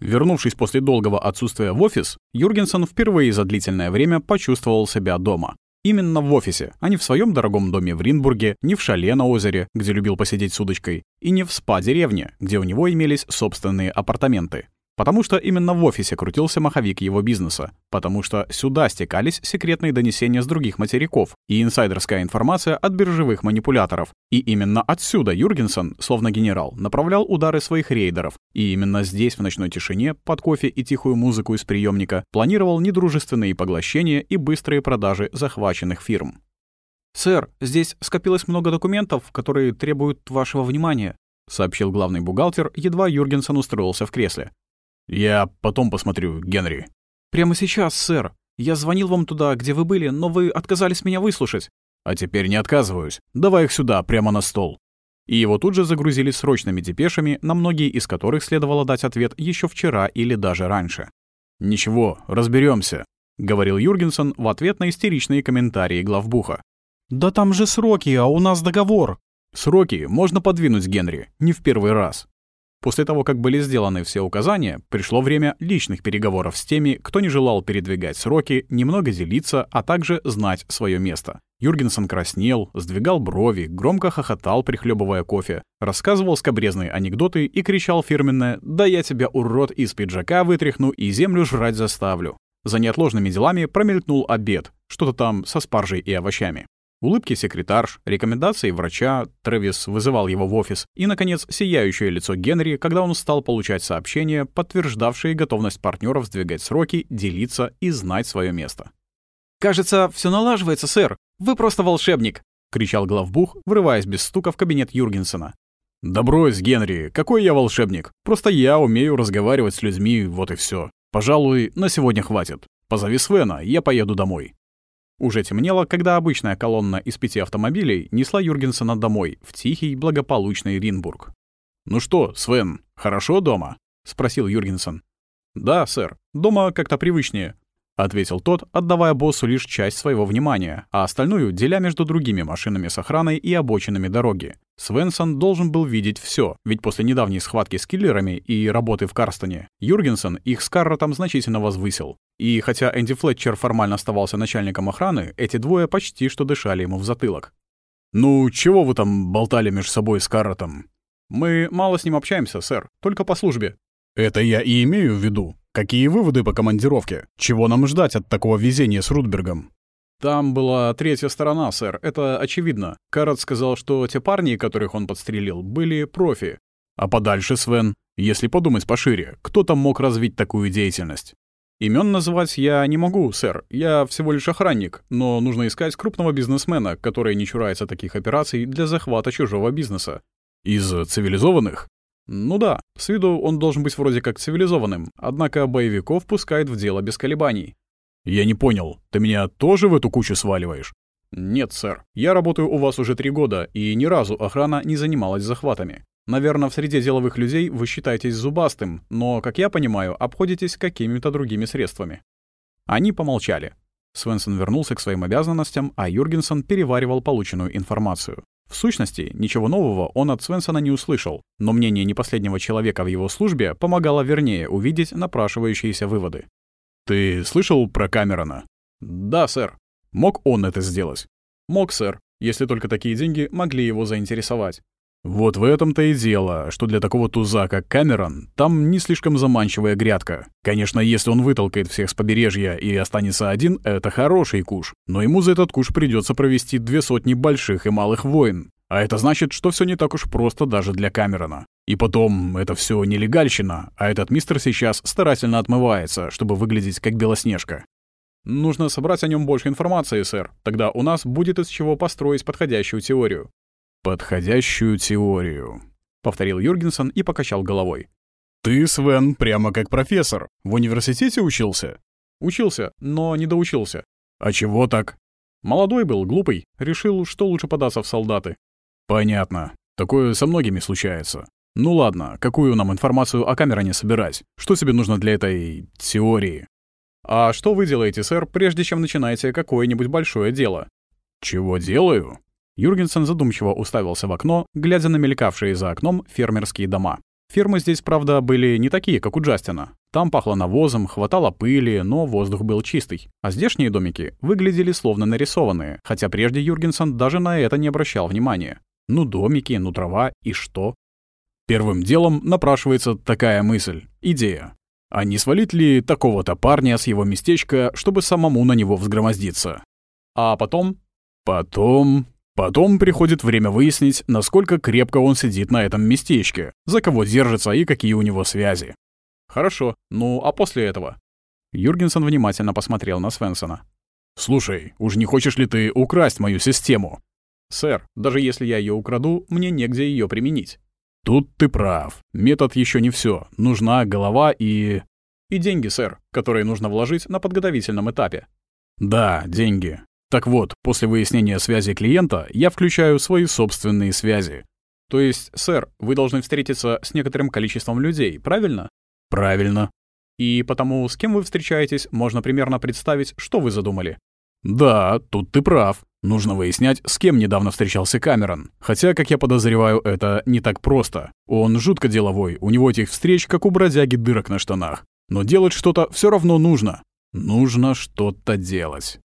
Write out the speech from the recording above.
Вернувшись после долгого отсутствия в офис, Юргенсон впервые за длительное время почувствовал себя дома. Именно в офисе, а не в своем дорогом доме в Ринбурге, не в шале на озере, где любил посидеть с удочкой, и не в спа-деревне, где у него имелись собственные апартаменты. Потому что именно в офисе крутился маховик его бизнеса, потому что сюда стекались секретные донесения с других материков и инсайдерская информация от биржевых манипуляторов. И именно отсюда Юргенсон, словно генерал, направлял удары своих рейдеров. И именно здесь, в ночной тишине, под кофе и тихую музыку из приемника, планировал недружественные поглощения и быстрые продажи захваченных фирм. «Сэр, здесь скопилось много документов, которые требуют вашего внимания», сообщил главный бухгалтер, едва Юргенсон устроился в кресле. «Я потом посмотрю, Генри». «Прямо сейчас, сэр. Я звонил вам туда, где вы были, но вы отказались меня выслушать». «А теперь не отказываюсь. Давай их сюда, прямо на стол». И его тут же загрузили срочными депешами, на многие из которых следовало дать ответ еще вчера или даже раньше. «Ничего, разберемся, говорил Юргенсон в ответ на истеричные комментарии главбуха. «Да там же сроки, а у нас договор». «Сроки можно подвинуть, Генри, не в первый раз. После того, как были сделаны все указания, пришло время личных переговоров с теми, кто не желал передвигать сроки, немного делиться, а также знать свое место. Юргенсон краснел, сдвигал брови, громко хохотал, прихлебывая кофе, рассказывал скобрезные анекдоты и кричал фирменное «Да я тебя, урод, из пиджака вытряхну и землю жрать заставлю». За неотложными делами промелькнул обед, что-то там со спаржей и овощами. Улыбки секретарш, рекомендации врача, Трэвис вызывал его в офис, и, наконец, сияющее лицо Генри, когда он стал получать сообщения, подтверждавшие готовность партнеров сдвигать сроки, делиться и знать свое место. «Кажется, все налаживается, сэр. Вы просто волшебник!» — кричал главбух, врываясь без стука в кабинет Юргенсена. «Да брось, Генри, какой я волшебник? Просто я умею разговаривать с людьми, вот и все. Пожалуй, на сегодня хватит. Позови Свена, я поеду домой». Уже темнело, когда обычная колонна из пяти автомобилей несла Юргенсена домой, в тихий, благополучный Ринбург. «Ну что, Свен, хорошо дома?» — спросил Юргенсен. «Да, сэр. Дома как-то привычнее. — ответил тот, отдавая боссу лишь часть своего внимания, а остальную деля между другими машинами с охраной и обочинами дороги. Свенсон должен был видеть все, ведь после недавней схватки с киллерами и работы в Карстоне, Юргенсен их с Карротом значительно возвысил. И хотя Энди Флетчер формально оставался начальником охраны, эти двое почти что дышали ему в затылок. «Ну, чего вы там болтали между собой с Карротом?» «Мы мало с ним общаемся, сэр, только по службе». «Это я и имею в виду. Какие выводы по командировке? Чего нам ждать от такого везения с Рудбергом? Там была третья сторона, сэр. Это очевидно. Карат сказал, что те парни, которых он подстрелил, были профи. А подальше, Свен, если подумать пошире, кто там мог развить такую деятельность? Имен называть я не могу, сэр. Я всего лишь охранник, но нужно искать крупного бизнесмена, который не чурается таких операций для захвата чужого бизнеса. Из цивилизованных? Ну да, с виду он должен быть вроде как цивилизованным, однако боевиков пускает в дело без колебаний. Я не понял, ты меня тоже в эту кучу сваливаешь? Нет, сэр. Я работаю у вас уже три года, и ни разу охрана не занималась захватами. Наверное, в среде деловых людей вы считаетесь зубастым, но, как я понимаю, обходитесь какими-то другими средствами. Они помолчали. Свенсон вернулся к своим обязанностям, а Юргенсон переваривал полученную информацию. В сущности, ничего нового он от Свенсона не услышал, но мнение непоследнего человека в его службе помогало вернее увидеть напрашивающиеся выводы. «Ты слышал про Камерона?» «Да, сэр». «Мог он это сделать?» «Мог, сэр, если только такие деньги могли его заинтересовать». Вот в этом-то и дело, что для такого туза, как Камерон, там не слишком заманчивая грядка. Конечно, если он вытолкает всех с побережья и останется один, это хороший куш. Но ему за этот куш придется провести две сотни больших и малых войн. А это значит, что все не так уж просто даже для Камерона. И потом, это все нелегальщина, а этот мистер сейчас старательно отмывается, чтобы выглядеть как Белоснежка. Нужно собрать о нем больше информации, сэр. Тогда у нас будет из чего построить подходящую теорию. «Подходящую теорию», — повторил Юргенсон и покачал головой. «Ты, Свен, прямо как профессор. В университете учился?» «Учился, но не доучился». «А чего так?» «Молодой был, глупый. Решил, что лучше податься в солдаты». «Понятно. Такое со многими случается. Ну ладно, какую нам информацию о Камероне собирать? Что тебе нужно для этой... теории?» «А что вы делаете, сэр, прежде чем начинаете какое-нибудь большое дело?» «Чего делаю?» Юргенсен задумчиво уставился в окно, глядя на мелькавшие за окном фермерские дома. Фермы здесь, правда, были не такие, как у Джастина. Там пахло навозом, хватало пыли, но воздух был чистый. А здешние домики выглядели словно нарисованные, хотя прежде Юргенсон даже на это не обращал внимания. Ну домики, ну трава и что? Первым делом напрашивается такая мысль, идея. А не свалить ли такого-то парня с его местечка, чтобы самому на него взгромоздиться? А потом? Потом... Потом приходит время выяснить, насколько крепко он сидит на этом местечке, за кого держится и какие у него связи. Хорошо, ну а после этого? Юргенсон внимательно посмотрел на Свенсона. «Слушай, уж не хочешь ли ты украсть мою систему?» «Сэр, даже если я ее украду, мне негде ее применить». «Тут ты прав. Метод еще не все. Нужна голова и...» «И деньги, сэр, которые нужно вложить на подготовительном этапе». «Да, деньги. Так вот, после выяснения связи клиента я включаю свои собственные связи. То есть, сэр, вы должны встретиться с некоторым количеством людей, правильно? Правильно. И потому, с кем вы встречаетесь, можно примерно представить, что вы задумали. Да, тут ты прав. Нужно выяснять, с кем недавно встречался Камерон. Хотя, как я подозреваю, это не так просто. Он жутко деловой, у него этих встреч, как у бродяги дырок на штанах. Но делать что-то все равно нужно. Нужно что-то делать.